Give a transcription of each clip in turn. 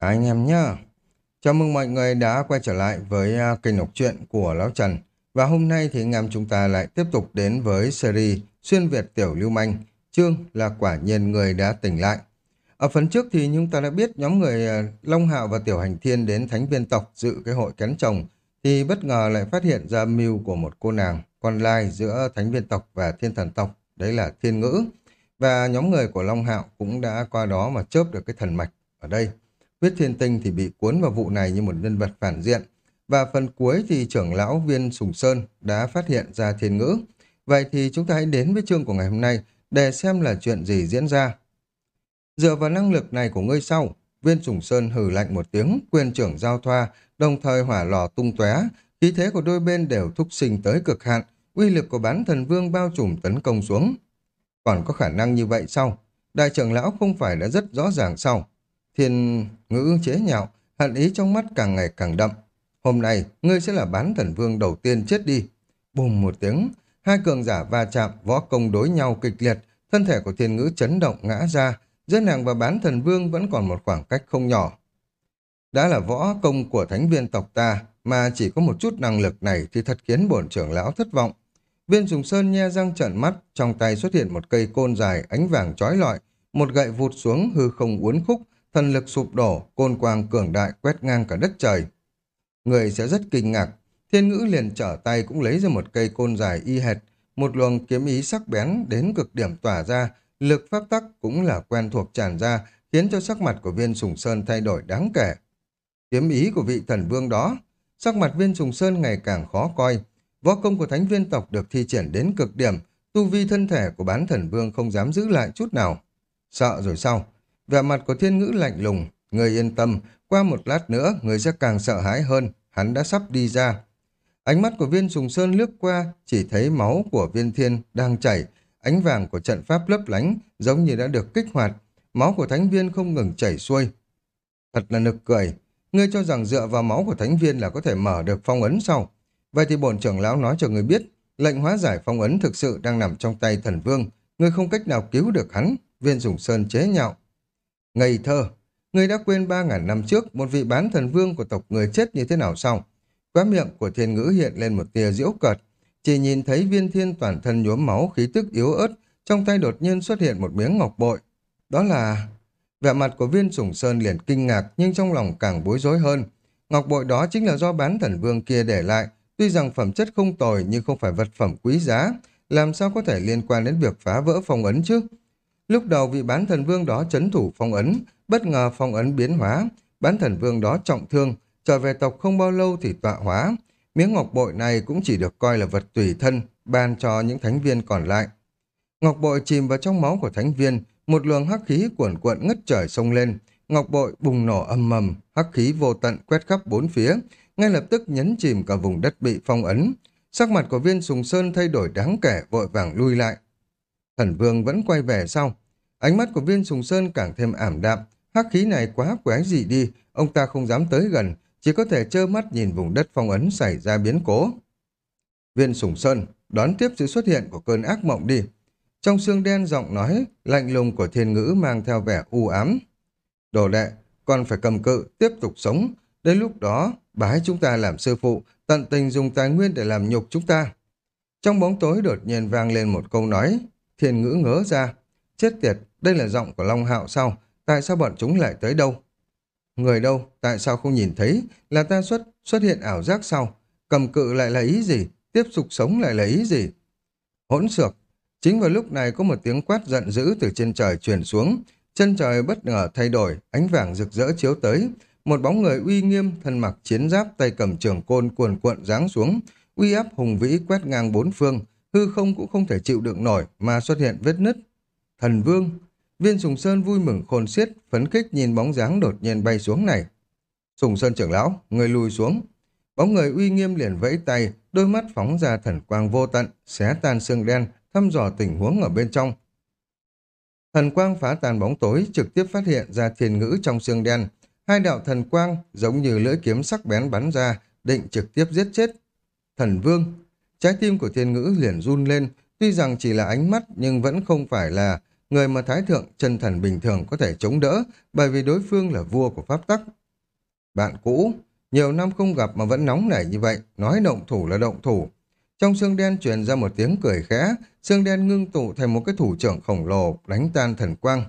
Anh em nhá. Chào mừng mọi người đã quay trở lại với à, kênh đọc truyện của Lão Trần. Và hôm nay thì anh em chúng ta lại tiếp tục đến với series Xuyên Việt Tiểu Lưu Manh. Chương là quả nhiên người đã tỉnh lại. Ở phần trước thì chúng ta đã biết nhóm người à, Long Hạo và Tiểu Hành Thiên đến Thánh Viên Tộc dự cái hội kén chồng thì bất ngờ lại phát hiện ra mưu của một cô nàng con lai giữa Thánh Viên Tộc và Thiên Thần Tộc. Đấy là Thiên Ngữ. Và nhóm người của Long Hạo cũng đã qua đó mà chớp được cái thần mạch ở đây. Huyết Thiên Tinh thì bị cuốn vào vụ này như một nhân vật phản diện. Và phần cuối thì trưởng lão viên Sùng Sơn đã phát hiện ra thiên ngữ. Vậy thì chúng ta hãy đến với chương của ngày hôm nay để xem là chuyện gì diễn ra. Dựa vào năng lực này của ngươi sau, viên Sùng Sơn hừ lạnh một tiếng, quyền trưởng giao thoa, đồng thời hỏa lò tung tóe, khí thế của đôi bên đều thúc sinh tới cực hạn, uy lực của bán thần vương bao trùm tấn công xuống. Còn có khả năng như vậy sau, Đại trưởng lão không phải đã rất rõ ràng sau. Thiên ngữ chế nhạo, hận ý trong mắt càng ngày càng đậm. Hôm nay, ngươi sẽ là bán thần vương đầu tiên chết đi. Bùm một tiếng, hai cường giả va chạm, võ công đối nhau kịch liệt, thân thể của thiên ngữ chấn động ngã ra, giữa nàng và bán thần vương vẫn còn một khoảng cách không nhỏ. Đã là võ công của thánh viên tộc ta, mà chỉ có một chút năng lực này thì thật khiến bổn trưởng lão thất vọng. Viên Sùng Sơn nhe răng trợn mắt, trong tay xuất hiện một cây côn dài ánh vàng trói lọi, một gậy vụt xuống hư không uốn khúc, thần lực sụp đổ, côn quang cường đại quét ngang cả đất trời. Người sẽ rất kinh ngạc, thiên ngữ liền trở tay cũng lấy ra một cây côn dài y hệt, một luồng kiếm ý sắc bén đến cực điểm tỏa ra, lực pháp tắc cũng là quen thuộc tràn ra, khiến cho sắc mặt của viên sùng sơn thay đổi đáng kể. Kiếm ý của vị thần vương đó, sắc mặt viên sùng sơn ngày càng khó coi, võ công của thánh viên tộc được thi triển đến cực điểm, tu vi thân thể của bán thần vương không dám giữ lại chút nào. Sợ rồi sao? Vẻ mặt của thiên ngữ lạnh lùng, người yên tâm, qua một lát nữa người sẽ càng sợ hãi hơn, hắn đã sắp đi ra. Ánh mắt của viên sùng sơn lướt qua, chỉ thấy máu của viên thiên đang chảy, ánh vàng của trận pháp lấp lánh giống như đã được kích hoạt, máu của thánh viên không ngừng chảy xuôi. Thật là nực cười, ngươi cho rằng dựa vào máu của thánh viên là có thể mở được phong ấn sau. Vậy thì bổn trưởng lão nói cho ngươi biết, lệnh hóa giải phong ấn thực sự đang nằm trong tay thần vương, ngươi không cách nào cứu được hắn, viên sùng sơn chế nhạo. Ngây thơ, người đã quên ba ngàn năm trước một vị bán thần vương của tộc người chết như thế nào xong? Quá miệng của thiên ngữ hiện lên một tia diễu cợt, chỉ nhìn thấy viên thiên toàn thân nhuốm máu khí tức yếu ớt, trong tay đột nhiên xuất hiện một miếng ngọc bội. Đó là... Vẻ mặt của viên sủng sơn liền kinh ngạc nhưng trong lòng càng bối rối hơn. Ngọc bội đó chính là do bán thần vương kia để lại, tuy rằng phẩm chất không tồi nhưng không phải vật phẩm quý giá, làm sao có thể liên quan đến việc phá vỡ phong ấn chứ? Lúc đầu vị bán thần vương đó chấn thủ phong ấn, bất ngờ phong ấn biến hóa, bán thần vương đó trọng thương, trở về tộc không bao lâu thì tọa hóa. Miếng ngọc bội này cũng chỉ được coi là vật tùy thân, ban cho những thánh viên còn lại. Ngọc bội chìm vào trong máu của thánh viên, một luồng hắc khí cuộn cuộn ngất trời sông lên, ngọc bội bùng nổ âm mầm, hắc khí vô tận quét khắp bốn phía, ngay lập tức nhấn chìm cả vùng đất bị phong ấn. Sắc mặt của viên sùng sơn thay đổi đáng kể vội vàng lui lại. Thần vương vẫn quay về sau. Ánh mắt của viên sùng sơn càng thêm ảm đạm. Hắc khí này quá quái gì đi, ông ta không dám tới gần, chỉ có thể trơ mắt nhìn vùng đất phong ấn xảy ra biến cố. Viên sùng sơn đón tiếp sự xuất hiện của cơn ác mộng đi. Trong xương đen giọng nói, lạnh lùng của thiên ngữ mang theo vẻ u ám. Đồ đệ, còn phải cầm cự, tiếp tục sống. Đến lúc đó, bái chúng ta làm sư phụ, tận tình dùng tài nguyên để làm nhục chúng ta. Trong bóng tối đột nhiên vang lên một câu nói, thiên ngữ ngớ ra. Chết tiệt, đây là giọng của Long Hạo sao? Tại sao bọn chúng lại tới đâu? Người đâu? Tại sao không nhìn thấy? Là ta xuất xuất hiện ảo giác sao? Cầm cự lại là ý gì? Tiếp tục sống lại là ý gì? Hỗn xược! Chính vào lúc này có một tiếng quát giận dữ từ trên trời truyền xuống. Chân trời bất ngờ thay đổi, ánh vàng rực rỡ chiếu tới. Một bóng người uy nghiêm, thân mặc chiến giáp, tay cầm trường côn cuồn cuộn giáng xuống. Uy áp hùng vĩ quét ngang bốn phương, hư không cũng không thể chịu đựng nổi mà xuất hiện vết nứt. Thần vương! Viên Sùng Sơn vui mừng khôn xiết, phấn khích nhìn bóng dáng đột nhiên bay xuống này. Sùng Sơn trưởng lão, người lùi xuống. Bóng người uy nghiêm liền vẫy tay, đôi mắt phóng ra thần quang vô tận, xé tan xương đen, thăm dò tình huống ở bên trong. Thần quang phá tan bóng tối, trực tiếp phát hiện ra thiên ngữ trong xương đen. Hai đạo thần quang giống như lưỡi kiếm sắc bén bắn ra, định trực tiếp giết chết. Thần vương, trái tim của thiên ngữ liền run lên, tuy rằng chỉ là ánh mắt nhưng vẫn không phải là người mà Thái Thượng chân thần bình thường có thể chống đỡ bởi vì đối phương là vua của pháp tắc. Bạn cũ, nhiều năm không gặp mà vẫn nóng nảy như vậy, nói động thủ là động thủ. Trong xương đen truyền ra một tiếng cười khẽ, xương đen ngưng tụ thành một cái thủ trưởng khổng lồ đánh tan thần quang.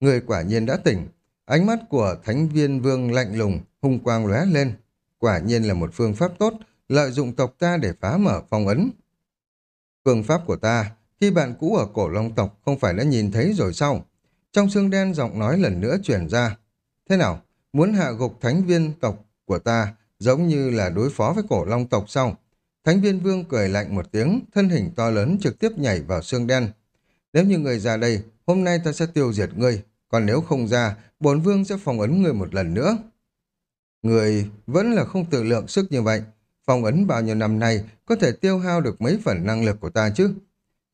Người quả nhiên đã tỉnh, ánh mắt của Thánh Viên Vương lạnh lùng, hung quang lóe lên. Quả nhiên là một phương pháp tốt, lợi dụng tộc ta để phá mở phong ấn. Phương pháp của ta, khi bạn cũ ở cổ long tộc không phải đã nhìn thấy rồi sao? Trong xương đen giọng nói lần nữa chuyển ra. Thế nào? Muốn hạ gục thánh viên tộc của ta giống như là đối phó với cổ long tộc sao? Thánh viên vương cười lạnh một tiếng, thân hình to lớn trực tiếp nhảy vào xương đen. Nếu như người ra đây, hôm nay ta sẽ tiêu diệt ngươi, còn nếu không ra, bổn vương sẽ phòng ấn ngươi một lần nữa. Người vẫn là không tự lượng sức như vậy. Phòng ấn bao nhiêu năm nay có thể tiêu hao được mấy phần năng lực của ta chứ?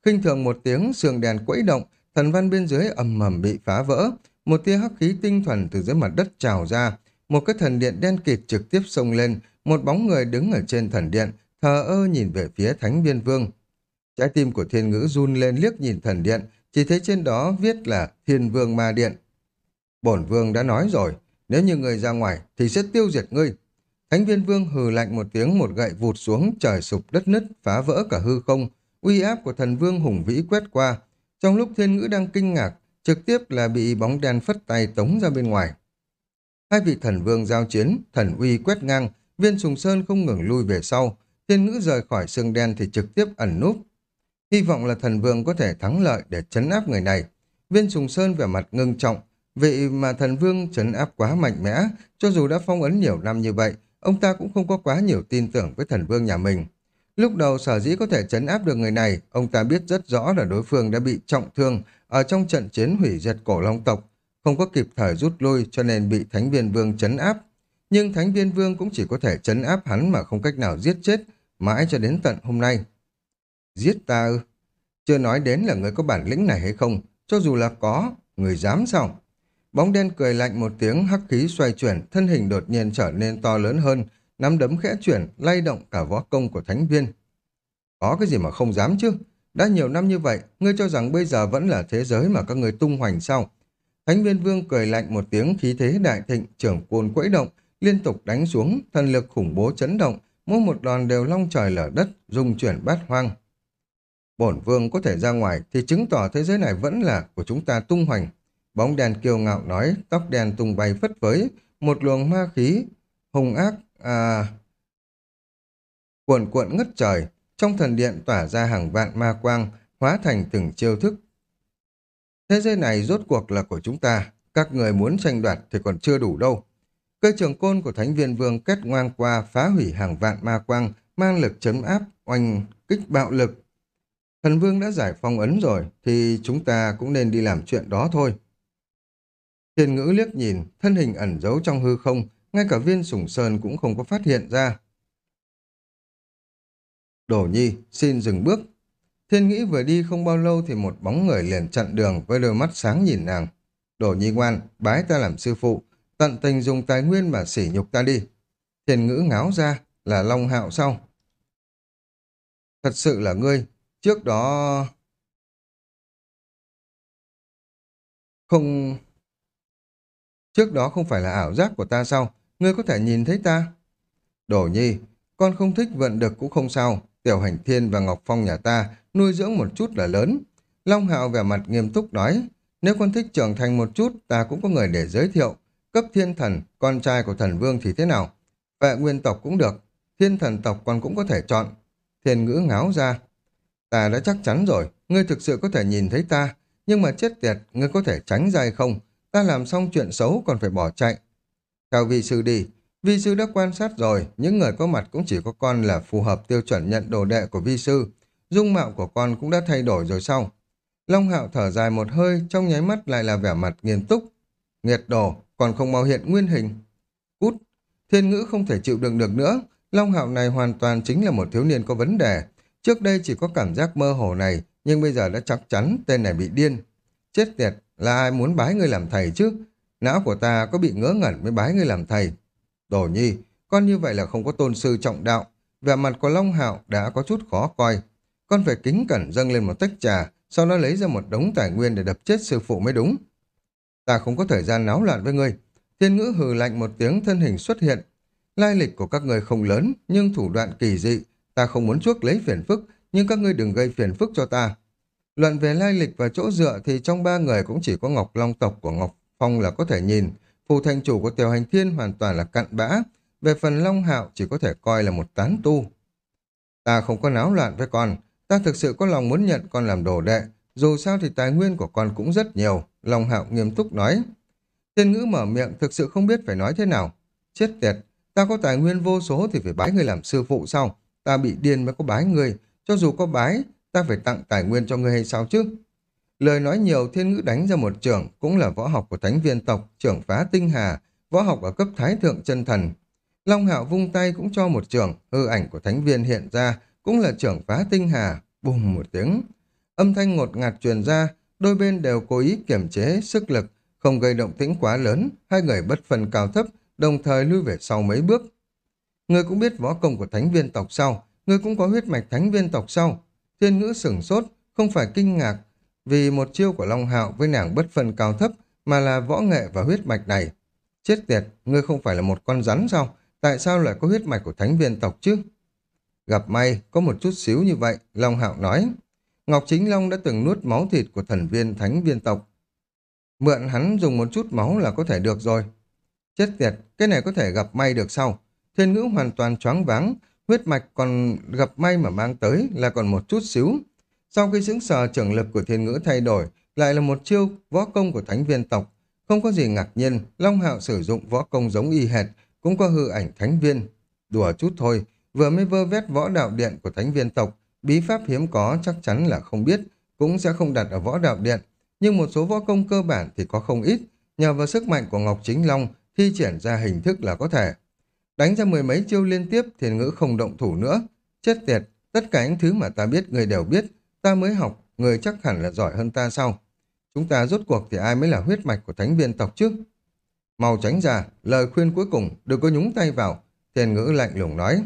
Khinh thường một tiếng, sườn đèn quẫy động, thần văn bên dưới ầm ầm bị phá vỡ. Một tia hắc khí tinh thuần từ dưới mặt đất trào ra. Một cái thần điện đen kịt trực tiếp xông lên, một bóng người đứng ở trên thần điện, thờ ơ nhìn về phía thánh viên vương. Trái tim của thiên ngữ run lên liếc nhìn thần điện, chỉ thấy trên đó viết là thiên vương ma điện. Bổn vương đã nói rồi, nếu như người ra ngoài thì sẽ tiêu diệt ngươi. Thánh viên vương hừ lạnh một tiếng một gậy vụt xuống trời sụp đất nứt phá vỡ cả hư không. Uy áp của thần vương hùng vĩ quét qua. Trong lúc thiên ngữ đang kinh ngạc, trực tiếp là bị bóng đen phất tay tống ra bên ngoài. Hai vị thần vương giao chiến, thần uy quét ngang, viên sùng sơn không ngừng lui về sau. Thiên ngữ rời khỏi xương đen thì trực tiếp ẩn núp. Hy vọng là thần vương có thể thắng lợi để chấn áp người này. Viên sùng sơn vẻ mặt ngưng trọng, Vậy mà thần vương trấn áp quá mạnh mẽ, cho dù đã phong ấn nhiều năm như vậy, ông ta cũng không có quá nhiều tin tưởng với thần vương nhà mình. Lúc đầu sở dĩ có thể chấn áp được người này, ông ta biết rất rõ là đối phương đã bị trọng thương ở trong trận chiến hủy diệt cổ long tộc, không có kịp thời rút lui cho nên bị thánh viên vương chấn áp. Nhưng thánh viên vương cũng chỉ có thể chấn áp hắn mà không cách nào giết chết, mãi cho đến tận hôm nay. Giết ta ư? Chưa nói đến là người có bản lĩnh này hay không, cho dù là có, người dám sao? Bóng đen cười lạnh một tiếng, hắc khí xoay chuyển, thân hình đột nhiên trở nên to lớn hơn, nắm đấm khẽ chuyển, lay động cả võ công của thánh viên. Có cái gì mà không dám chứ? Đã nhiều năm như vậy, ngươi cho rằng bây giờ vẫn là thế giới mà các người tung hoành sao? Thánh viên vương cười lạnh một tiếng khí thế đại thịnh, trưởng côn quẫy động, liên tục đánh xuống, thần lực khủng bố chấn động, mỗi một đòn đều long trời lở đất, dung chuyển bát hoang. Bổn vương có thể ra ngoài thì chứng tỏ thế giới này vẫn là của chúng ta tung hoành, Bóng đèn kiêu ngạo nói, tóc đèn tung bay phất phới, một luồng ma khí, hung ác, à... Cuộn cuộn ngất trời, trong thần điện tỏa ra hàng vạn ma quang, hóa thành từng chiêu thức. Thế giới này rốt cuộc là của chúng ta, các người muốn tranh đoạt thì còn chưa đủ đâu. Cây trường côn của Thánh viên Vương kết ngoan qua phá hủy hàng vạn ma quang, mang lực chấn áp, oanh kích bạo lực. Thần Vương đã giải phong ấn rồi, thì chúng ta cũng nên đi làm chuyện đó thôi. Thiên ngữ liếc nhìn, thân hình ẩn giấu trong hư không, ngay cả viên sủng sơn cũng không có phát hiện ra. Đổ nhi, xin dừng bước. Thiên nghĩ vừa đi không bao lâu thì một bóng người liền chặn đường với đôi mắt sáng nhìn nàng. Đổ nhi ngoan, bái ta làm sư phụ, tận tình dùng tài nguyên mà sỉ nhục ta đi. Thiên ngữ ngáo ra, là Long Hạo sau. Thật sự là ngươi, trước đó... Không... Trước đó không phải là ảo giác của ta sao? Ngươi có thể nhìn thấy ta? Đổ nhi, con không thích vận được cũng không sao. Tiểu hành thiên và Ngọc Phong nhà ta nuôi dưỡng một chút là lớn. Long Hạo vẻ mặt nghiêm túc nói, nếu con thích trưởng thành một chút, ta cũng có người để giới thiệu. Cấp thiên thần, con trai của thần vương thì thế nào? Vệ nguyên tộc cũng được, thiên thần tộc con cũng có thể chọn. Thiên ngữ ngáo ra. Ta đã chắc chắn rồi, ngươi thực sự có thể nhìn thấy ta, nhưng mà chết tiệt, ngươi có thể tránh ra không? ta làm xong chuyện xấu còn phải bỏ chạy. Theo vị sư đi, vi sư đã quan sát rồi, những người có mặt cũng chỉ có con là phù hợp tiêu chuẩn nhận đồ đệ của vi sư. Dung mạo của con cũng đã thay đổi rồi sau. Long hạo thở dài một hơi, trong nháy mắt lại là vẻ mặt nghiêm túc. Nghiệt đồ, còn không mau hiện nguyên hình. Cút, thiên ngữ không thể chịu đựng được nữa. Long hạo này hoàn toàn chính là một thiếu niên có vấn đề. Trước đây chỉ có cảm giác mơ hồ này, nhưng bây giờ đã chắc chắn tên này bị điên. Chết tiệt, là ai muốn bái người làm thầy chứ? Não của ta có bị ngớ ngẩn mới bái ngươi làm thầy. Đồ nhi, con như vậy là không có tôn sư trọng đạo. Vẻ mặt của Long Hạo đã có chút khó coi. Con phải kính cẩn dâng lên một tách trà, sau đó lấy ra một đống tài nguyên để đập chết sư phụ mới đúng. Ta không có thời gian náo loạn với ngươi. Thiên ngữ hừ lạnh một tiếng thân hình xuất hiện. Lai lịch của các ngươi không lớn, nhưng thủ đoạn kỳ dị. Ta không muốn chuốc lấy phiền phức, nhưng các ngươi đừng gây phiền phức cho ta. Luận về lai lịch và chỗ dựa thì trong ba người cũng chỉ có Ngọc Long tộc của Ngọc Phong là có thể nhìn. Phù thành chủ của Tiểu Hành Thiên hoàn toàn là cặn bã. Về phần Long Hạo chỉ có thể coi là một tán tu. Ta không có náo loạn với con. Ta thực sự có lòng muốn nhận con làm đồ đệ. Dù sao thì tài nguyên của con cũng rất nhiều. Long Hạo nghiêm túc nói. Thiên ngữ mở miệng thực sự không biết phải nói thế nào. Chết tiệt, ta có tài nguyên vô số thì phải bái người làm sư phụ sao? Ta bị điên mới có bái người. Cho dù có bái, ta phải tặng tài nguyên cho người hay sao chứ? Lời nói nhiều thiên ngữ đánh ra một trưởng, cũng là võ học của thánh viên tộc, trưởng phá tinh hà, võ học ở cấp thái thượng chân thần. Long hạo vung tay cũng cho một trưởng, hư ảnh của thánh viên hiện ra, cũng là trưởng phá tinh hà, bùm một tiếng. Âm thanh ngột ngạt truyền ra, đôi bên đều cố ý kiểm chế sức lực, không gây động tĩnh quá lớn, hai người bất phần cao thấp, đồng thời lui về sau mấy bước. Người cũng biết võ công của thánh viên tộc sau, người cũng có huyết mạch thánh viên tộc sau, Thiên ngữ sửng sốt, không phải kinh ngạc, vì một chiêu của Long Hạo với nàng bất phân cao thấp, mà là võ nghệ và huyết mạch này. Chết tiệt, ngươi không phải là một con rắn sao? Tại sao lại có huyết mạch của thánh viên tộc chứ? Gặp may, có một chút xíu như vậy, Long Hạo nói. Ngọc Chính Long đã từng nuốt máu thịt của thần viên thánh viên tộc. Mượn hắn dùng một chút máu là có thể được rồi. Chết tiệt, cái này có thể gặp may được sao? Thiên ngữ hoàn toàn choáng váng, huyết mạch còn gặp may mà mang tới là còn một chút xíu. Sau khi xứng sờ trưởng lực của thiên ngữ thay đổi, lại là một chiêu võ công của thánh viên tộc. Không có gì ngạc nhiên, Long Hạo sử dụng võ công giống y hệt, cũng có hư ảnh thánh viên. Đùa chút thôi, vừa mới vơ vét võ đạo điện của thánh viên tộc, bí pháp hiếm có chắc chắn là không biết, cũng sẽ không đặt ở võ đạo điện. Nhưng một số võ công cơ bản thì có không ít, nhờ vào sức mạnh của Ngọc Chính Long, thi triển ra hình thức là có thể. Đánh ra mười mấy chiêu liên tiếp, thiên ngữ không động thủ nữa. Chết tiệt, tất cả những thứ mà ta biết người đều biết, ta mới học, người chắc hẳn là giỏi hơn ta sau. Chúng ta rốt cuộc thì ai mới là huyết mạch của thánh viên tộc chứ? màu tránh ra, lời khuyên cuối cùng, đừng có nhúng tay vào. Thiền ngữ lạnh lùng nói.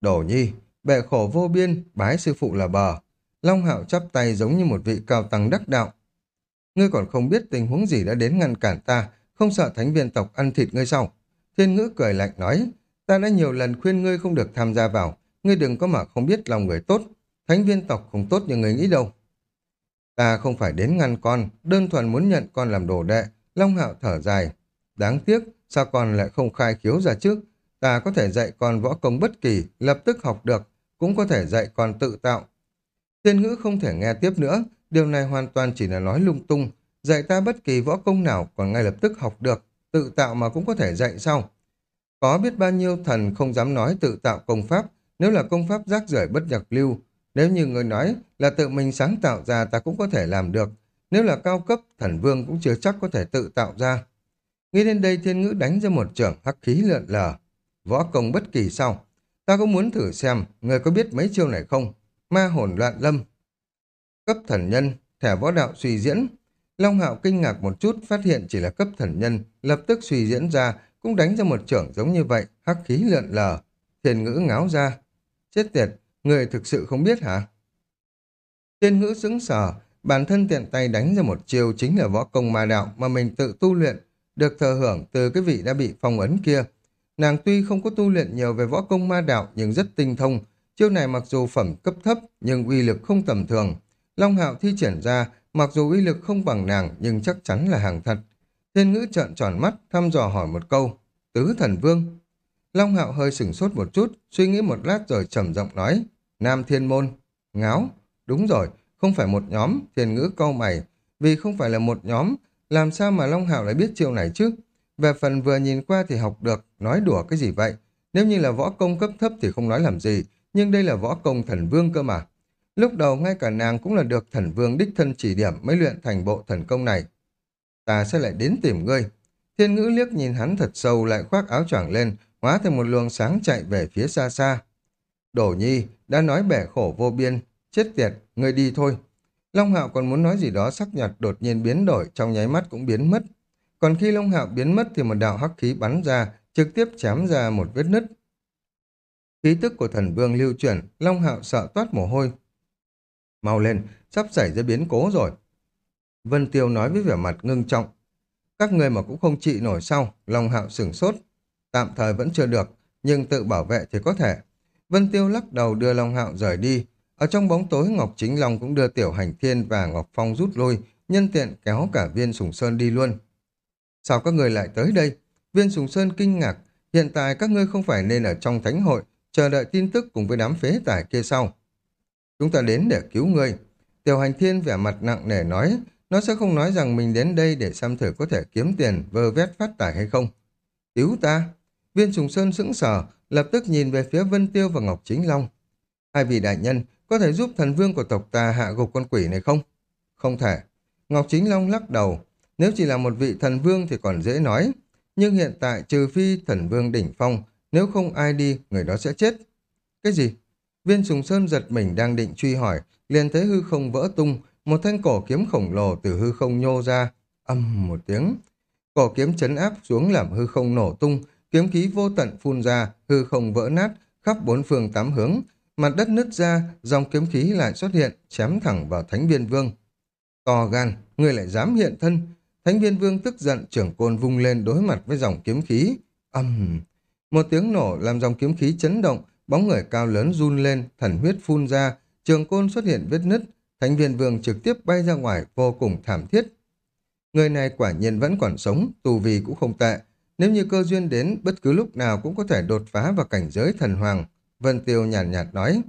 Đổ nhi, bệ khổ vô biên, bái sư phụ là bờ. Long hạo chắp tay giống như một vị cao tăng đắc đạo. Ngươi còn không biết tình huống gì đã đến ngăn cản ta, không sợ thánh viên tộc ăn thịt ngươi sau. Thiên ngữ cười lạnh nói, ta đã nhiều lần khuyên ngươi không được tham gia vào, ngươi đừng có mà không biết lòng người tốt, thánh viên tộc không tốt như người nghĩ đâu. Ta không phải đến ngăn con, đơn thuần muốn nhận con làm đồ đệ, Long Hạo thở dài. Đáng tiếc, sao con lại không khai khiếu ra trước? Ta có thể dạy con võ công bất kỳ, lập tức học được, cũng có thể dạy con tự tạo. Thiên ngữ không thể nghe tiếp nữa, điều này hoàn toàn chỉ là nói lung tung. Dạy ta bất kỳ võ công nào còn ngay lập tức học được, tự tạo mà cũng có thể dạy sau. Có biết bao nhiêu thần không dám nói tự tạo công pháp, nếu là công pháp rác rưởi bất nhật lưu. Nếu như người nói là tự mình sáng tạo ra ta cũng có thể làm được. Nếu là cao cấp, thần vương cũng chưa chắc có thể tự tạo ra. Nghĩ đến đây thiên ngữ đánh ra một trưởng hắc khí lượn lờ. Võ công bất kỳ sao? Ta cũng muốn thử xem, người có biết mấy chiêu này không? Ma hồn loạn lâm. Cấp thần nhân, thẻ võ đạo suy diễn, Long Hạo kinh ngạc một chút, phát hiện chỉ là cấp thần nhân, lập tức suy diễn ra, cũng đánh ra một trưởng giống như vậy, hắc khí lượn lờ. thiên ngữ ngáo ra. Chết tiệt, người thực sự không biết hả? Tiên ngữ sững sờ, bản thân tiện tay đánh ra một chiêu chính là võ công ma đạo mà mình tự tu luyện, được thờ hưởng từ cái vị đã bị phong ấn kia. Nàng tuy không có tu luyện nhiều về võ công ma đạo nhưng rất tinh thông, chiêu này mặc dù phẩm cấp thấp nhưng uy lực không tầm thường. Long Hạo thi triển ra Mặc dù uy lực không bằng nàng nhưng chắc chắn là hàng thật. Thiên ngữ trợn tròn mắt, thăm dò hỏi một câu. Tứ thần vương. Long hạo hơi sửng sốt một chút, suy nghĩ một lát rồi trầm giọng nói. Nam thiên môn. Ngáo. Đúng rồi, không phải một nhóm, thiên ngữ câu mày. Vì không phải là một nhóm, làm sao mà Long hạo lại biết chiêu này chứ? Về phần vừa nhìn qua thì học được, nói đùa cái gì vậy? Nếu như là võ công cấp thấp thì không nói làm gì, nhưng đây là võ công thần vương cơ mà. Lúc đầu ngay cả nàng cũng là được thần vương đích thân chỉ điểm mới luyện thành bộ thần công này. Ta sẽ lại đến tìm ngươi. Thiên ngữ liếc nhìn hắn thật sâu lại khoác áo choàng lên, hóa thành một luồng sáng chạy về phía xa xa. Đổ nhi, đã nói bẻ khổ vô biên, chết tiệt, ngươi đi thôi. Long Hạo còn muốn nói gì đó sắc nhật đột nhiên biến đổi, trong nháy mắt cũng biến mất. Còn khi Long Hạo biến mất thì một đạo hắc khí bắn ra, trực tiếp chém ra một vết nứt. Khí tức của thần vương lưu chuyển, Long Hạo sợ toát mồ hôi. Mau lên, sắp xảy ra biến cố rồi. Vân Tiêu nói với vẻ mặt ngưng trọng. Các người mà cũng không trị nổi sau, Long Hạo sửng sốt. Tạm thời vẫn chưa được, nhưng tự bảo vệ thì có thể. Vân Tiêu lắc đầu đưa Long Hạo rời đi. Ở trong bóng tối Ngọc Chính Long cũng đưa Tiểu Hành Thiên và Ngọc Phong rút lui, nhân tiện kéo cả viên sùng sơn đi luôn. Sao các người lại tới đây? Viên sùng sơn kinh ngạc, hiện tại các ngươi không phải nên ở trong thánh hội, chờ đợi tin tức cùng với đám phế tải kia sau. Chúng ta đến để cứu ngươi. Tiểu hành thiên vẻ mặt nặng nề nói, nó sẽ không nói rằng mình đến đây để xem thử có thể kiếm tiền vơ vét phát tài hay không. Cứu ta! Viên sùng sơn sững sờ, lập tức nhìn về phía Vân Tiêu và Ngọc Chính Long. Hai vị đại nhân, có thể giúp thần vương của tộc ta hạ gục con quỷ này không? Không thể. Ngọc Chính Long lắc đầu. Nếu chỉ là một vị thần vương thì còn dễ nói. Nhưng hiện tại trừ phi thần vương đỉnh phong, nếu không ai đi, người đó sẽ chết. Cái gì? Viên Sùng Sơn giật mình đang định truy hỏi, liền thấy hư không vỡ tung, một thanh cổ kiếm khổng lồ từ hư không nhô ra, âm một tiếng. Cổ kiếm chấn áp xuống làm hư không nổ tung, kiếm khí vô tận phun ra, hư không vỡ nát, khắp bốn phương tám hướng, mặt đất nứt ra, dòng kiếm khí lại xuất hiện, chém thẳng vào Thánh Viên Vương. To gan, người lại dám hiện thân. Thánh Viên Vương tức giận trưởng côn vung lên đối mặt với dòng kiếm khí. Âm! Một tiếng nổ làm dòng kiếm khí chấn động, bóng người cao lớn run lên, thần huyết phun ra, trường côn xuất hiện vết nứt, Thánh Viên Vương trực tiếp bay ra ngoài vô cùng thảm thiết. Người này quả nhiên vẫn còn sống, tù vì cũng không tệ. Nếu như cơ duyên đến, bất cứ lúc nào cũng có thể đột phá vào cảnh giới thần hoàng. Vân Tiêu nhàn nhạt, nhạt nói.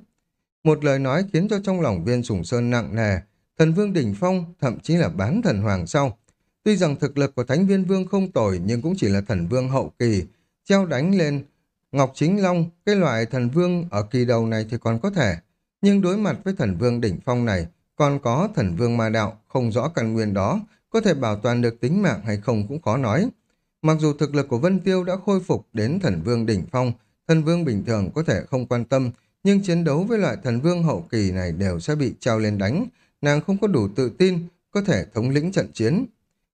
Một lời nói khiến cho trong lòng viên sùng sơn nặng nề, thần vương đỉnh phong, thậm chí là bán thần hoàng sau. Tuy rằng thực lực của thánh viên vương không tồi nhưng cũng chỉ là thần vương hậu kỳ, treo đánh lên Ngọc Chính Long, cái loại thần vương ở kỳ đầu này thì còn có thể, nhưng đối mặt với thần vương đỉnh phong này, còn có thần vương ma đạo, không rõ căn nguyên đó, có thể bảo toàn được tính mạng hay không cũng khó nói. Mặc dù thực lực của Vân Tiêu đã khôi phục đến thần vương đỉnh phong, thần vương bình thường có thể không quan tâm, nhưng chiến đấu với loại thần vương hậu kỳ này đều sẽ bị trao lên đánh, nàng không có đủ tự tin, có thể thống lĩnh trận chiến.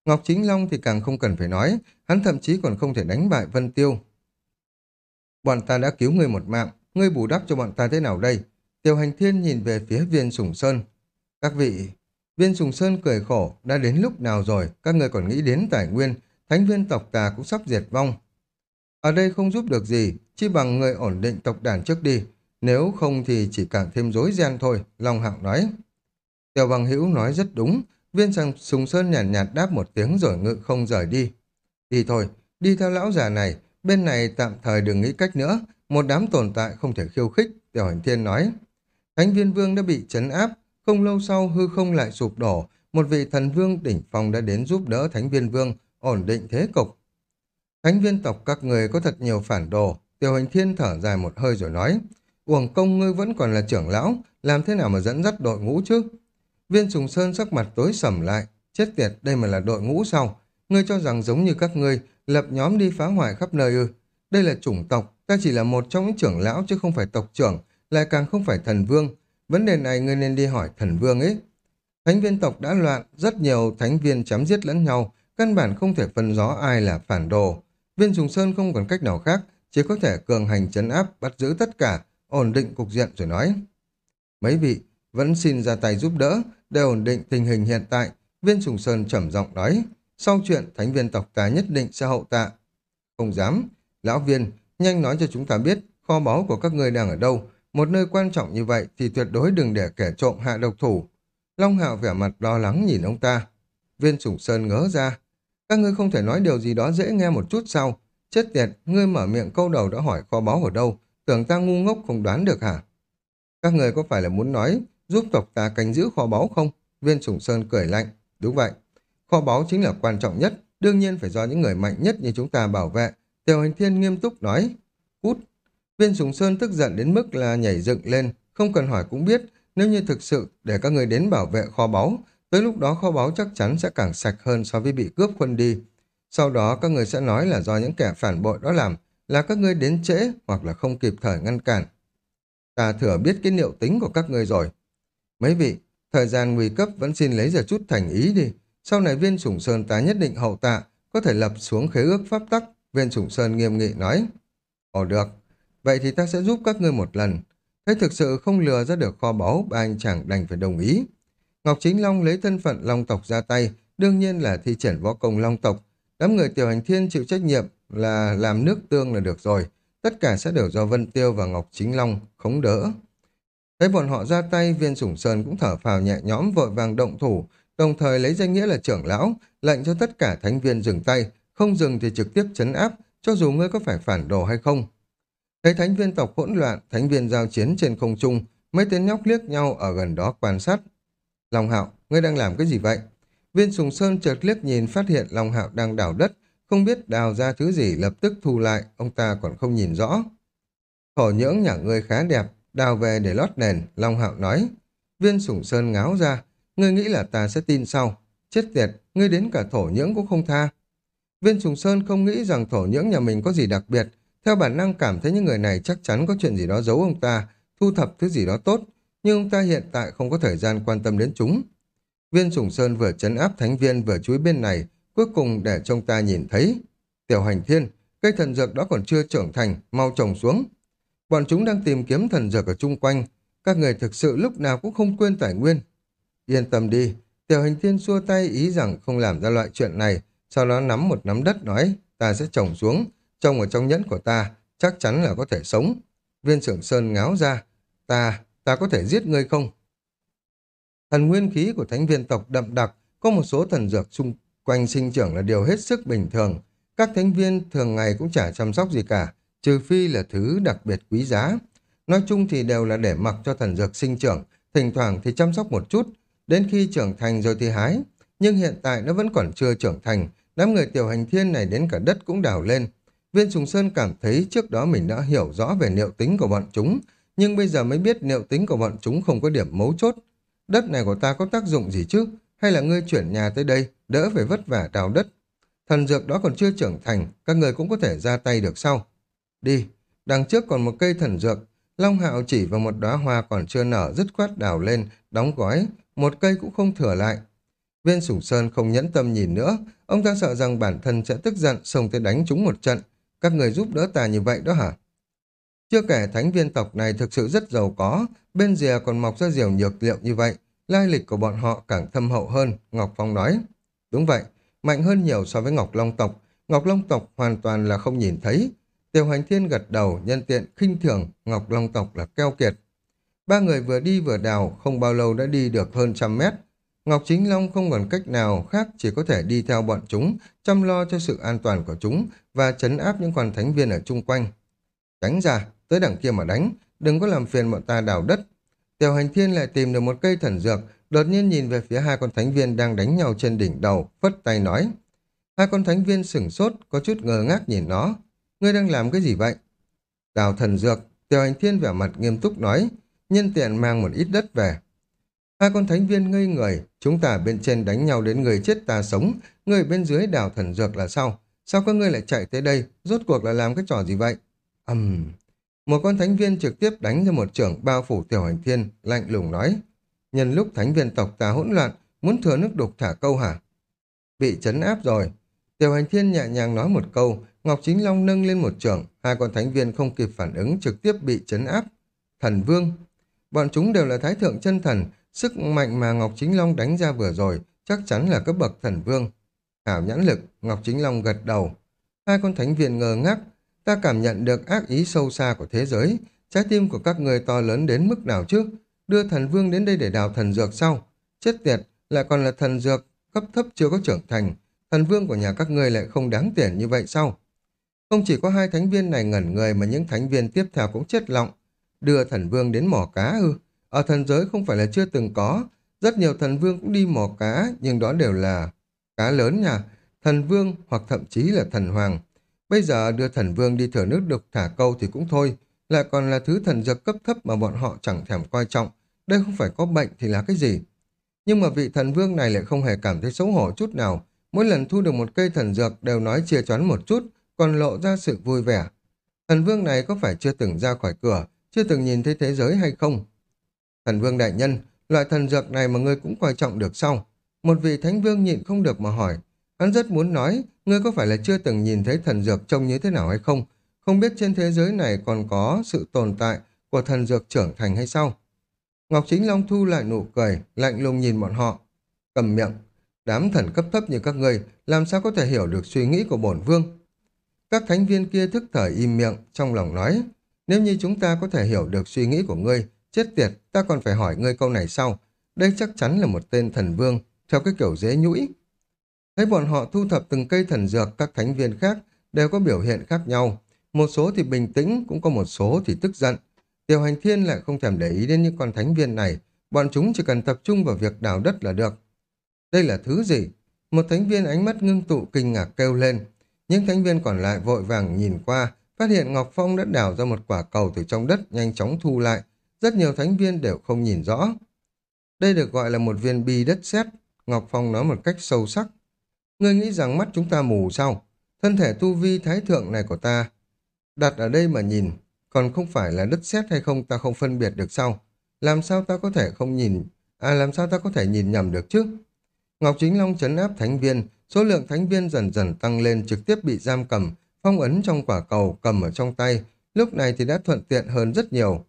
Ngọc Chính Long thì càng không cần phải nói, hắn thậm chí còn không thể đánh bại Vân Tiêu. Bọn ta đã cứu người một mạng, ngươi bù đắp cho bọn ta thế nào đây? Tiêu hành thiên nhìn về phía viên sùng sơn. Các vị, viên sùng sơn cười khổ, đã đến lúc nào rồi, các ngươi còn nghĩ đến tài nguyên, thánh viên tộc ta cũng sắp diệt vong. Ở đây không giúp được gì, chỉ bằng người ổn định tộc đàn trước đi, nếu không thì chỉ càng thêm rối ren thôi, Long Hạo nói. tiểu bằng hữu nói rất đúng, viên sang sùng sơn nhàn nhạt, nhạt đáp một tiếng rồi ngự không rời đi. Đi thôi, đi theo lão già này, bên này tạm thời đừng nghĩ cách nữa, một đám tồn tại không thể khiêu khích, Tiểu Hành Thiên nói. Thánh viên vương đã bị chấn áp, không lâu sau hư không lại sụp đổ, một vị thần vương đỉnh phong đã đến giúp đỡ Thánh viên vương, ổn định thế cục. Thánh viên tộc các người có thật nhiều phản đồ, Tiêu Hành Thiên thở dài một hơi rồi nói, uổng công ngươi vẫn còn là trưởng lão, làm thế nào mà dẫn dắt đội ngũ chứ? Viên Sùng Sơn sắc mặt tối sầm lại, chết tiệt đây mà là đội ngũ sau. Ngươi cho rằng giống như các ngươi, lập nhóm đi phá hoại khắp nơi ư. Đây là chủng tộc, ta chỉ là một trong những trưởng lão chứ không phải tộc trưởng, lại càng không phải thần vương. Vấn đề này ngươi nên đi hỏi thần vương ấy. Thánh viên tộc đã loạn, rất nhiều thánh viên chém giết lẫn nhau, căn bản không thể phân rõ ai là phản đồ. Viên Sùng Sơn không còn cách nào khác, chỉ có thể cường hành chấn áp, bắt giữ tất cả, ổn định cục diện rồi nói. Mấy vị vẫn xin ra tay giúp đỡ để ổn định tình hình hiện tại, viên Sùng Sơn trầm giọng nói, sau chuyện thánh viên tộc ta nhất định sẽ hậu tạ. Không dám, lão viên, nhanh nói cho chúng ta biết kho báu của các ngươi đang ở đâu, một nơi quan trọng như vậy thì tuyệt đối đừng để kẻ trộm hạ độc thủ. Long Hạo vẻ mặt lo lắng nhìn ông ta. Viên Sùng Sơn ngớ ra. Các ngươi không thể nói điều gì đó dễ nghe một chút sao? Chết tiệt, ngươi mở miệng câu đầu đã hỏi kho báu ở đâu, tưởng ta ngu ngốc không đoán được hả? Các người có phải là muốn nói giúp tộc ta canh giữ kho báu không? Viên Sùng Sơn cười lạnh. Đúng vậy. Kho báu chính là quan trọng nhất, đương nhiên phải do những người mạnh nhất như chúng ta bảo vệ. Tiểu hành thiên nghiêm túc nói. Cút. Viên Sùng Sơn tức giận đến mức là nhảy dựng lên, không cần hỏi cũng biết, nếu như thực sự để các người đến bảo vệ kho báu, tới lúc đó kho báu chắc chắn sẽ càng sạch hơn so với bị cướp khuân đi. Sau đó các người sẽ nói là do những kẻ phản bội đó làm, là các ngươi đến trễ hoặc là không kịp thời ngăn cản. Ta thừa biết cái liệu tính của các ngươi rồi. Mấy vị, thời gian nguy cấp vẫn xin lấy ra chút thành ý đi. Sau này viên sủng sơn ta nhất định hậu tạ, có thể lập xuống khế ước pháp tắc. Viên sủng sơn nghiêm nghị nói. Ồ được, vậy thì ta sẽ giúp các ngươi một lần. Thấy thực sự không lừa ra được kho báu, ba anh chàng đành phải đồng ý. Ngọc Chính Long lấy thân phận Long tộc ra tay, đương nhiên là thi triển võ công Long tộc. Đám người tiểu hành thiên chịu trách nhiệm là làm nước tương là được rồi. Tất cả sẽ đều do Vân Tiêu và Ngọc Chính Long khống đỡ. Thấy bọn họ ra tay, viên sủng sơn cũng thở phào nhẹ nhõm vội vàng động thủ, đồng thời lấy danh nghĩa là trưởng lão, lệnh cho tất cả thánh viên dừng tay, không dừng thì trực tiếp chấn áp, cho dù ngươi có phải phản đồ hay không. Thấy thánh viên tộc hỗn loạn, thánh viên giao chiến trên không trung, mấy tên nhóc liếc nhau ở gần đó quan sát. Long Hạo, ngươi đang làm cái gì vậy? Viên Sùng Sơn chợt liếc nhìn phát hiện Long Hạo đang đào đất, không biết đào ra thứ gì lập tức thu lại, ông ta còn không nhìn rõ. Thổ nhưỡng nhà ngươi khá đẹp, đào về để lót nền, Long Hạo nói. Viên Sùng Sơn ngáo ra, ngươi nghĩ là ta sẽ tin sau. Chết tiệt, ngươi đến cả thổ nhưỡng cũng không tha. Viên Sùng Sơn không nghĩ rằng thổ nhưỡng nhà mình có gì đặc biệt, theo bản năng cảm thấy những người này chắc chắn có chuyện gì đó giấu ông ta, thu thập thứ gì đó tốt, nhưng ông ta hiện tại không có thời gian quan tâm đến chúng. Viên Sùng Sơn vừa chấn áp thánh viên vừa chúi bên này, cuối cùng để trông ta nhìn thấy. Tiểu hành thiên, cây thần dược đó còn chưa trưởng thành, mau trồng xuống. Bọn chúng đang tìm kiếm thần dược ở chung quanh, các người thực sự lúc nào cũng không quên tài nguyên. Yên tâm đi, tiểu hành thiên xua tay ý rằng không làm ra loại chuyện này, sau đó nắm một nắm đất nói, ta sẽ trồng xuống, trồng ở trong nhẫn của ta, chắc chắn là có thể sống. Viên trưởng Sơn ngáo ra, ta, ta có thể giết ngươi không? Thần nguyên khí của thánh viên tộc đậm đặc, có một số thần dược xung quanh sinh trưởng là điều hết sức bình thường. Các thánh viên thường ngày cũng chả chăm sóc gì cả, trừ phi là thứ đặc biệt quý giá. Nói chung thì đều là để mặc cho thần dược sinh trưởng, thỉnh thoảng thì chăm sóc một chút, đến khi trưởng thành rồi thì hái. Nhưng hiện tại nó vẫn còn chưa trưởng thành, đám người tiểu hành thiên này đến cả đất cũng đào lên. Viên Sùng Sơn cảm thấy trước đó mình đã hiểu rõ về liệu tính của bọn chúng, nhưng bây giờ mới biết liệu tính của bọn chúng không có điểm mấu chốt. Đất này của ta có tác dụng gì chứ? Hay là ngươi chuyển nhà tới đây, đỡ phải vất vả đào đất? Thần dược đó còn chưa trưởng thành, các người cũng có thể ra tay được sau. Đi, đằng trước còn một cây thần dược. Long Hạo chỉ vào một đóa hoa còn chưa nở dứt khoát đào lên, đóng gói, một cây cũng không thừa lại. Viên Sủng Sơn không nhẫn tâm nhìn nữa, ông ta sợ rằng bản thân sẽ tức giận xông tới đánh chúng một trận. Các người giúp đỡ ta như vậy đó hả? Chưa kể thánh viên tộc này thực sự rất giàu có, bên rìa còn mọc ra diều nhược liệu như vậy, lai lịch của bọn họ càng thâm hậu hơn, Ngọc Phong nói. Đúng vậy, mạnh hơn nhiều so với Ngọc Long tộc, Ngọc Long tộc hoàn toàn là không nhìn thấy. Tiêu Hành Thiên gật đầu, nhân tiện khinh thường Ngọc Long tộc là keo kiệt. Ba người vừa đi vừa đào, không bao lâu đã đi được hơn trăm mét. Ngọc Chính Long không còn cách nào khác chỉ có thể đi theo bọn chúng, chăm lo cho sự an toàn của chúng và chấn áp những con thánh viên ở chung quanh. Tránh ra, tới đằng kia mà đánh, đừng có làm phiền bọn ta đào đất. Tiểu hành thiên lại tìm được một cây thần dược, đột nhiên nhìn về phía hai con thánh viên đang đánh nhau trên đỉnh đầu, phất tay nói. Hai con thánh viên sửng sốt, có chút ngờ ngác nhìn nó. Ngươi đang làm cái gì vậy? Đào thần dược, tiểu hành thiên vẻ mặt nghiêm túc nói, nhân tiện mang một ít đất về. Hai con thánh viên ngây người, chúng ta bên trên đánh nhau đến người chết ta sống, người bên dưới đào thần dược là sao? Sao các ngươi lại chạy tới đây? Rốt cuộc là làm cái trò gì vậy? ầm um, một con thánh viên trực tiếp đánh ra một trưởng bao phủ tiểu hành thiên, lạnh lùng nói. Nhân lúc thánh viên tộc ta hỗn loạn, muốn thừa nước đục thả câu hả? Bị chấn áp rồi. Tiểu hành thiên nhẹ nhàng nói một câu, Ngọc Chính Long nâng lên một trưởng, hai con thánh viên không kịp phản ứng trực tiếp bị chấn áp. Thần vương. Bọn chúng đều là thái thượng chân thần, sức mạnh mà Ngọc Chính Long đánh ra vừa rồi chắc chắn là cấp bậc thần vương. Hảo nhãn lực, Ngọc Chính Long gật đầu. Hai con thánh viên ngờ ngác, ta cảm nhận được ác ý sâu xa của thế giới. Trái tim của các người to lớn đến mức nào chứ? Đưa thần vương đến đây để đào thần dược sau. Chết tiệt, lại còn là thần dược, cấp thấp chưa có trưởng thành. Thần vương của nhà các ngươi lại không đáng tiền như vậy sao? Không chỉ có hai thánh viên này ngẩn người mà những thánh viên tiếp theo cũng chết lọng. Đưa thần vương đến mỏ cá ư? Ở thần giới không phải là chưa từng có. Rất nhiều thần vương cũng đi mò cá, nhưng đó đều là cá lớn nha. Thần vương hoặc thậm chí là thần hoàng. Bây giờ đưa thần vương đi thở nước đục thả câu thì cũng thôi. Lại còn là thứ thần dược cấp thấp mà bọn họ chẳng thèm coi trọng. Đây không phải có bệnh thì là cái gì. Nhưng mà vị thần vương này lại không hề cảm thấy xấu hổ chút nào. Mỗi lần thu được một cây thần dược đều nói chia choán một chút, còn lộ ra sự vui vẻ. Thần vương này có phải chưa từng ra khỏi cửa, chưa từng nhìn thấy thế giới hay không? Thần vương đại nhân, loại thần dược này mà ngươi cũng coi trọng được sao? Một vị thánh vương nhịn không được mà hỏi. Hắn rất muốn nói, ngươi có phải là chưa từng nhìn thấy thần dược trông như thế nào hay không? Không biết trên thế giới này còn có sự tồn tại của thần dược trưởng thành hay sao? Ngọc Chính Long thu lại nụ cười, lạnh lùng nhìn bọn họ. Cầm miệng, đám thần cấp thấp như các ngươi làm sao có thể hiểu được suy nghĩ của bổn vương. Các thánh viên kia thức thời im miệng, trong lòng nói, nếu như chúng ta có thể hiểu được suy nghĩ của ngươi, chết tiệt, ta còn phải hỏi ngươi câu này sau. Đây chắc chắn là một tên thần vương, theo cái kiểu dễ nhũi. Thấy bọn họ thu thập từng cây thần dược, các thánh viên khác đều có biểu hiện khác nhau. Một số thì bình tĩnh, cũng có một số thì tức giận. Tiểu hành thiên lại không thèm để ý đến những con thánh viên này, bọn chúng chỉ cần tập trung vào việc đào đất là được. Đây là thứ gì? Một thánh viên ánh mắt ngưng tụ kinh ngạc kêu lên. Những thánh viên còn lại vội vàng nhìn qua, phát hiện Ngọc Phong đã đào ra một quả cầu từ trong đất nhanh chóng thu lại. Rất nhiều thánh viên đều không nhìn rõ. Đây được gọi là một viên bi đất sét. Ngọc Phong nói một cách sâu sắc. Ngươi nghĩ rằng mắt chúng ta mù sao? Thân thể tu vi thái thượng này của ta đặt ở đây mà nhìn, còn không phải là đất sét hay không ta không phân biệt được sao? Làm sao ta có thể không nhìn, à làm sao ta có thể nhìn nhầm được chứ? Ngọc Chính Long chấn áp thánh viên, số lượng thánh viên dần dần tăng lên trực tiếp bị giam cầm, phong ấn trong quả cầu cầm ở trong tay, lúc này thì đã thuận tiện hơn rất nhiều.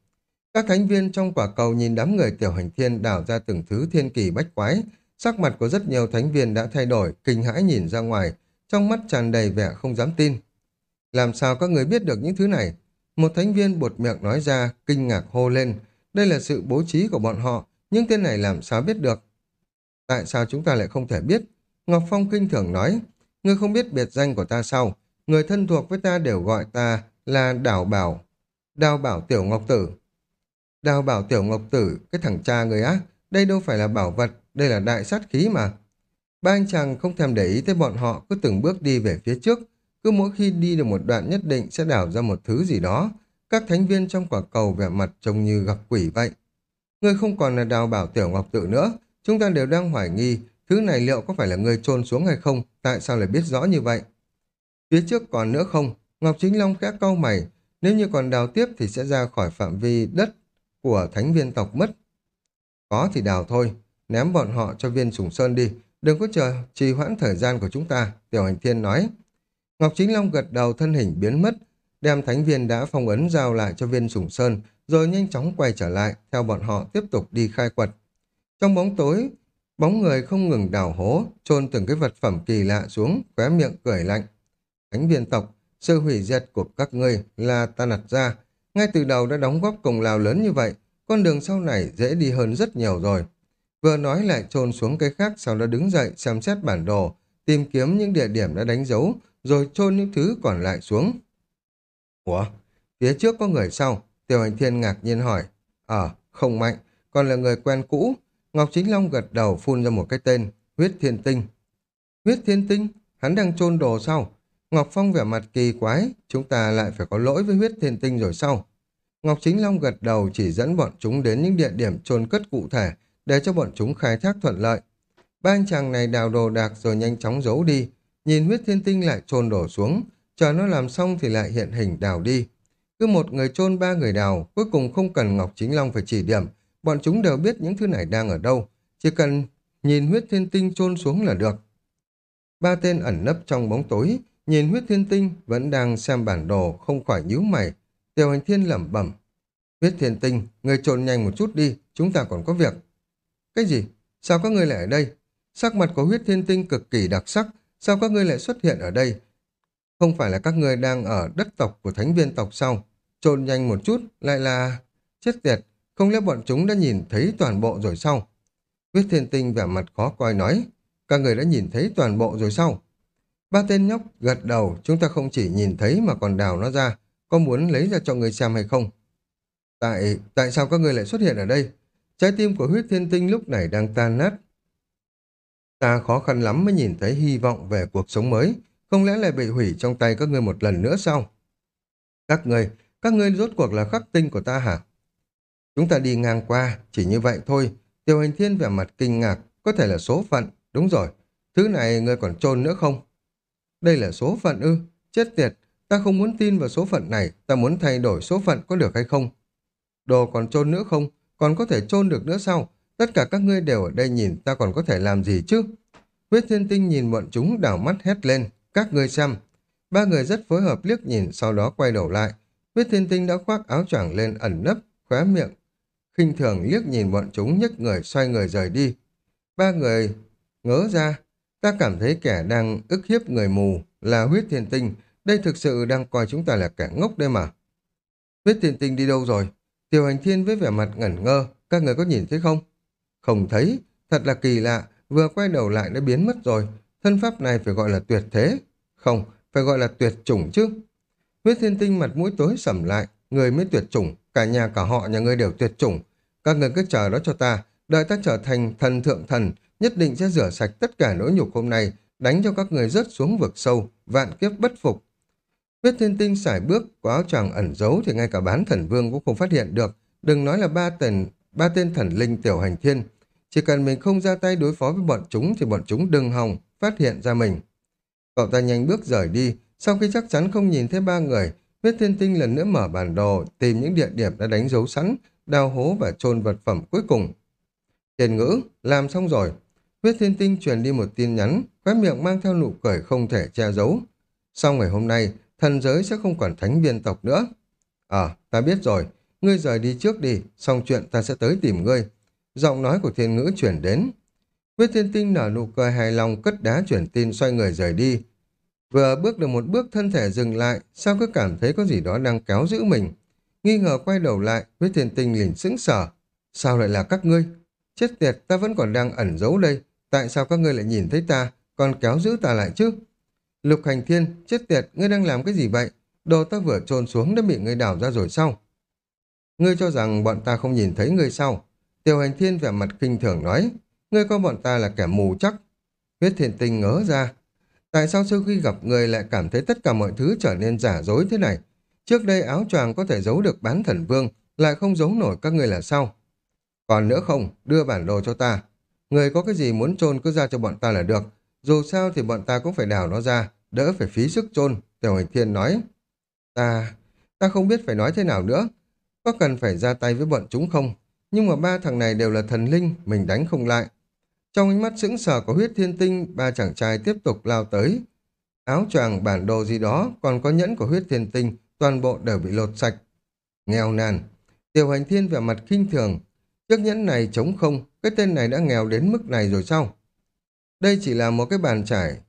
Các thánh viên trong quả cầu nhìn đám người tiểu hành thiên đào ra từng thứ thiên kỳ bách quái, sắc mặt của rất nhiều thánh viên đã thay đổi, kinh hãi nhìn ra ngoài, trong mắt tràn đầy vẻ không dám tin. Làm sao các người biết được những thứ này? Một thánh viên bột miệng nói ra, kinh ngạc hô lên. Đây là sự bố trí của bọn họ, nhưng tên này làm sao biết được? Tại sao chúng ta lại không thể biết? Ngọc Phong kinh thường nói, ngươi không biết biệt danh của ta sao? Người thân thuộc với ta đều gọi ta là Đào Bảo. Đào Bảo Tiểu Ngọc Tử. Đào Bảo Tiểu Ngọc Tử, cái thằng cha người á, đây đâu phải là bảo vật, đây là đại sát khí mà. Ba anh chàng không thèm để ý tới bọn họ cứ từng bước đi về phía trước, cứ mỗi khi đi được một đoạn nhất định sẽ đảo ra một thứ gì đó. Các thánh viên trong quả cầu vẻ mặt trông như gặp quỷ vậy. Ngươi không còn là đào bảo tiểu ngọc tự nữa, chúng ta đều đang hoài nghi thứ này liệu có phải là ngươi trôn xuống hay không, tại sao lại biết rõ như vậy? Phía trước còn nữa không? Ngọc Chính Long khẽ cau mày, nếu như còn đào tiếp thì sẽ ra khỏi phạm vi đất của thánh viên tộc mất. Có thì đào thôi, ném bọn họ cho viên sùng sơn đi, đừng có chờ trì hoãn thời gian của chúng ta, Tiểu Hành Thiên nói. Ngọc Chính Long gật đầu thân hình biến mất, đem thánh viên đã phong ấn giao lại cho viên sùng sơn, rồi nhanh chóng quay trở lại, theo bọn họ tiếp tục đi khai quật. Trong bóng tối, bóng người không ngừng đào hố, chôn từng cái vật phẩm kỳ lạ xuống, khóe miệng cười lạnh. Thánh viên tộc, sự hủy diệt của các ngươi là ta đặt ra, ngay từ đầu đã đóng góp công lao lớn như vậy, con đường sau này dễ đi hơn rất nhiều rồi. Vừa nói lại trôn xuống cái khác, sau đó đứng dậy xem xét bản đồ, tìm kiếm những địa điểm đã đánh dấu, rồi trôn những thứ còn lại xuống. Ủa? Phía trước có người sau? Tiểu hành thiên ngạc nhiên hỏi. Ờ, không mạnh, còn là người quen cũ. Ngọc Chính Long gật đầu phun ra một cái tên, huyết thiên tinh. Huyết thiên tinh? Hắn đang trôn đồ sau Ngọc Phong vẻ mặt kỳ quái, chúng ta lại phải có lỗi với huyết thiên tinh rồi sau Ngọc Chính Long gật đầu chỉ dẫn bọn chúng đến những địa điểm chôn cất cụ thể để cho bọn chúng khai thác thuận lợi. Ba anh chàng này đào đồ đạc rồi nhanh chóng giấu đi, nhìn huyết thiên tinh lại trôn đổ xuống, chờ nó làm xong thì lại hiện hình đào đi. Cứ một người chôn ba người đào, cuối cùng không cần Ngọc Chính Long phải chỉ điểm, bọn chúng đều biết những thứ này đang ở đâu, chỉ cần nhìn huyết thiên tinh chôn xuống là được. Ba tên ẩn nấp trong bóng tối, nhìn huyết thiên tinh vẫn đang xem bản đồ không khỏi nhíu mày. Tiểu hành thiên lẩm bẩm. Huyết thiên tinh, người trộn nhanh một chút đi, chúng ta còn có việc. Cái gì? Sao các ngươi lại ở đây? Sắc mặt của huyết thiên tinh cực kỳ đặc sắc, sao các ngươi lại xuất hiện ở đây? Không phải là các ngươi đang ở đất tộc của thánh viên tộc sao? Trộn nhanh một chút, lại là... Chết tiệt, không lẽ bọn chúng đã nhìn thấy toàn bộ rồi sao? Huyết thiên tinh vẻ mặt khó coi nói, các người đã nhìn thấy toàn bộ rồi sao? Ba tên nhóc gật đầu, chúng ta không chỉ nhìn thấy mà còn đào nó ra, có muốn lấy ra cho người xem hay không? Tại, tại sao các người lại xuất hiện ở đây? Trái tim của huyết thiên tinh lúc này đang tan nát. Ta khó khăn lắm mới nhìn thấy hy vọng về cuộc sống mới, không lẽ lại bị hủy trong tay các ngươi một lần nữa sao? Các ngươi, các ngươi rốt cuộc là khắc tinh của ta hả? Chúng ta đi ngang qua, chỉ như vậy thôi. Tiêu hành thiên vẻ mặt kinh ngạc, có thể là số phận, đúng rồi. Thứ này ngươi còn trôn nữa không? Đây là số phận ư? Chết tiệt, ta không muốn tin vào số phận này, ta muốn thay đổi số phận có được hay không? Đồ còn trôn nữa không? còn có thể chôn được nữa sao? Tất cả các ngươi đều ở đây nhìn ta còn có thể làm gì chứ? Huyết thiên tinh nhìn bọn chúng đảo mắt hét lên. Các ngươi xem. Ba người rất phối hợp liếc nhìn sau đó quay đầu lại. Huyết thiên tinh đã khoác áo choàng lên ẩn nấp, khóe miệng. khinh thường liếc nhìn bọn chúng nhấc người xoay người rời đi. Ba người ngớ ra, ta cảm thấy kẻ đang ức hiếp người mù là huyết thiên tinh, đây thực sự đang coi chúng ta là kẻ ngốc đây mà. Tuyết thiên tinh đi đâu rồi? Tiểu hành thiên với vẻ mặt ngẩn ngơ, các người có nhìn thấy không? Không thấy, thật là kỳ lạ, vừa quay đầu lại đã biến mất rồi. Thân pháp này phải gọi là tuyệt thế. Không, phải gọi là tuyệt chủng chứ. Huyết thiên tinh mặt mũi tối sầm lại, người mới tuyệt chủng, cả nhà cả họ nhà ngươi đều tuyệt chủng. Các người cứ chờ đó cho ta, đợi ta trở thành thần thượng thần, nhất định sẽ rửa sạch tất cả nỗi nhục hôm nay, đánh cho các người rớt xuống vực sâu, vạn kiếp bất phục. Huyết thiên tinh xài bước, có áo choàng ẩn giấu thì ngay cả bán thần vương cũng không phát hiện được, đừng nói là ba tên, ba tên thần linh tiểu hành thiên. Chỉ cần mình không ra tay đối phó với bọn chúng thì bọn chúng đừng hòng phát hiện ra mình. Cậu ta nhanh bước rời đi, sau khi chắc chắn không nhìn thấy ba người, huyết thiên tinh lần nữa mở bản đồ, tìm những địa điểm đã đánh dấu sẵn, đào hố và chôn vật phẩm cuối cùng. Tiền ngữ, làm xong rồi. Huyết thiên tinh truyền đi một tin nhắn, khóe miệng mang theo nụ cười không thể che giấu. Sau ngày hôm nay, thần giới sẽ không quản thánh viên tộc nữa. à, ta biết rồi, ngươi rời đi trước đi, xong chuyện ta sẽ tới tìm ngươi. Giọng nói của thiên ngữ chuyển đến. Huyết thiên tinh nở nụ cười hài lòng cất đá chuyển tin xoay người rời đi. Vừa bước được một bước thân thể dừng lại, sao cứ cảm thấy có gì đó đang kéo giữ mình. Nghi ngờ quay đầu lại, huyết thiên tinh liền sững sờ. Sao lại là các ngươi? Chết tiệt, ta vẫn còn đang ẩn giấu đây. Tại sao các ngươi lại nhìn thấy ta, còn kéo giữ ta lại chứ? Lục hành thiên, chết tiệt, ngươi đang làm cái gì vậy? Đồ ta vừa trôn xuống đã bị ngươi đào ra rồi sao? Ngươi cho rằng bọn ta không nhìn thấy ngươi sao? Tiểu hành thiên vẻ mặt kinh thường nói, ngươi coi bọn ta là kẻ mù chắc. Huyết thiên tinh ngớ ra. Tại sao sau khi gặp người lại cảm thấy tất cả mọi thứ trở nên giả dối thế này? Trước đây áo choàng có thể giấu được bán thần vương, lại không giấu nổi các ngươi là sao? Còn nữa không, đưa bản đồ cho ta. Người có cái gì muốn trôn cứ ra cho bọn ta là được. Dù sao thì bọn ta cũng phải đào nó ra, đỡ phải phí sức chôn Tiểu Hành Thiên nói. Ta, ta không biết phải nói thế nào nữa. Có cần phải ra tay với bọn chúng không? Nhưng mà ba thằng này đều là thần linh, mình đánh không lại. Trong ánh mắt sững sờ của huyết thiên tinh, ba chàng trai tiếp tục lao tới. Áo choàng, bản đồ gì đó, còn có nhẫn của huyết thiên tinh, toàn bộ đều bị lột sạch. Nghèo nàn. Tiểu hành thiên vẻ mặt kinh thường. Chiếc nhẫn này trống không, cái tên này đã nghèo đến mức này rồi sao? Đây chỉ là một cái bàn trải.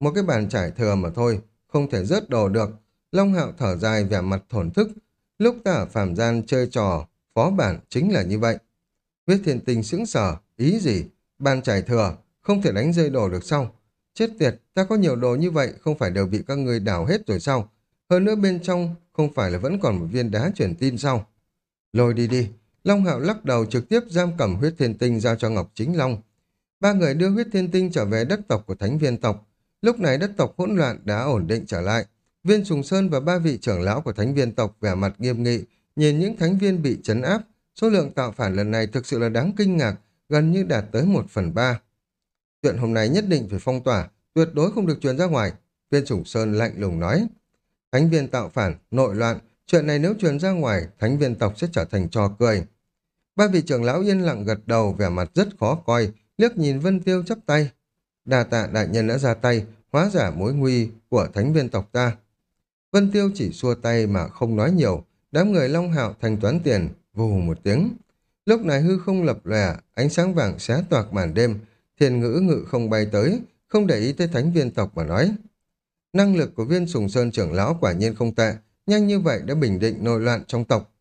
Một cái bàn trải thừa mà thôi, không thể rớt đồ được. Long hạo thở dài vẻ mặt thổn thức. Lúc ta ở phàm gian chơi trò, phó bản chính là như vậy. Huyết thiên tinh sững sờ, ý gì? Bàn trải thừa, không thể đánh rơi đồ được sao? Chết tiệt, ta có nhiều đồ như vậy, không phải đều bị các người đảo hết rồi sao? Hơn nữa bên trong, không phải là vẫn còn một viên đá truyền tin sao? Lôi đi đi. Long Hạo lắc đầu trực tiếp giam cầm huyết thiên tinh giao cho Ngọc Chính Long. Ba người đưa huyết thiên tinh trở về đất tộc của thánh viên tộc. Lúc này đất tộc hỗn loạn đã ổn định trở lại. Viên trùng Sơn và ba vị trưởng lão của thánh viên tộc vẻ mặt nghiêm nghị, nhìn những thánh viên bị chấn áp. Số lượng tạo phản lần này thực sự là đáng kinh ngạc, gần như đạt tới một phần ba. Chuyện hôm nay nhất định phải phong tỏa, tuyệt đối không được truyền ra ngoài. Viên trùng Sơn lạnh lùng nói. Thánh viên tạo phản, nội loạn, chuyện này nếu truyền ra ngoài, thánh viên tộc sẽ trở thành trò cười. Ba vị trưởng lão yên lặng gật đầu, vẻ mặt rất khó coi, liếc nhìn Vân Tiêu chắp tay. Đà tạ đại nhân đã ra tay, hóa giả mối nguy của thánh viên tộc ta. Vân Tiêu chỉ xua tay mà không nói nhiều, đám người Long Hạo thanh toán tiền, vù một tiếng. Lúc này hư không lập lòe, ánh sáng vàng xé toạc màn đêm, thiền ngữ ngự không bay tới, không để ý tới thánh viên tộc mà nói. Năng lực của viên sùng sơn trưởng lão quả nhiên không tệ, nhanh như vậy đã bình định nội loạn trong tộc.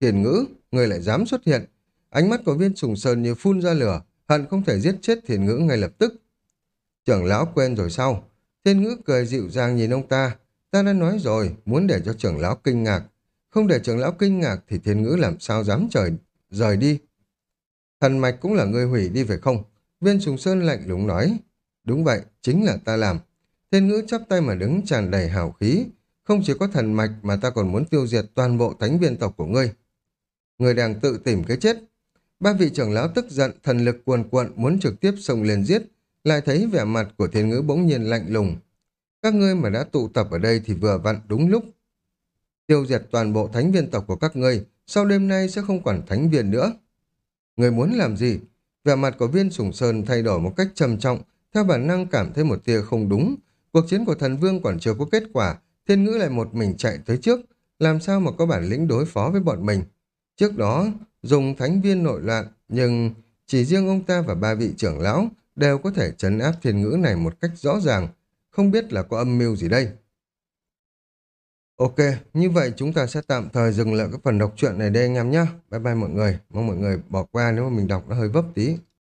Thiền ngữ, người lại dám xuất hiện. Ánh mắt của viên sùng sơn như phun ra lửa, hận không thể giết chết thiền ngữ ngay lập tức. Trưởng lão quên rồi sao? Thiên ngữ cười dịu dàng nhìn ông ta. Ta đã nói rồi, muốn để cho trưởng lão kinh ngạc. Không để trưởng lão kinh ngạc thì thiên ngữ làm sao dám trời rời đi. Thần mạch cũng là người hủy đi phải không? Viên sùng sơn lạnh lùng nói. Đúng vậy, chính là ta làm. Thiên ngữ chắp tay mà đứng tràn đầy hào khí. Không chỉ có thần mạch mà ta còn muốn tiêu diệt toàn bộ thánh viên tộc của ngươi. Người đang tự tìm cái chết. Ba vị trưởng lão tức giận, thần lực cuồn cuộn muốn trực tiếp xông lên giết, lại thấy vẻ mặt của thiên ngữ bỗng nhiên lạnh lùng. Các ngươi mà đã tụ tập ở đây thì vừa vặn đúng lúc. Tiêu diệt toàn bộ thánh viên tộc của các ngươi, sau đêm nay sẽ không còn thánh viên nữa. Người muốn làm gì? Vẻ mặt của viên sủng sơn thay đổi một cách trầm trọng, theo bản năng cảm thấy một tia không đúng. Cuộc chiến của thần vương còn chưa có kết quả, thiên ngữ lại một mình chạy tới trước, làm sao mà có bản lĩnh đối phó với bọn mình. Trước đó, dùng thánh viên nội loạn, nhưng chỉ riêng ông ta và ba vị trưởng lão đều có thể chấn áp thiên ngữ này một cách rõ ràng, không biết là có âm mưu gì đây. Ok, như vậy chúng ta sẽ tạm thời dừng lại cái phần đọc truyện này đây anh em nhé. Bye bye mọi người, mong mọi người bỏ qua nếu mà mình đọc nó hơi vấp tí.